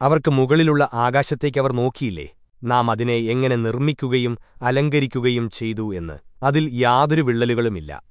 അവർക്ക് മുകളിലുള്ള ആകാശത്തേക്ക് അവർ നോക്കിയില്ലേ? നാം അതിനെ എങ്ങനെ നിർമ്മിക്കുകയും അലങ്കരിക്കുകയും ചെയ്തു എന്ന്. അതിൽ യാതൊരു വിള്ളലുകളുമില്ല.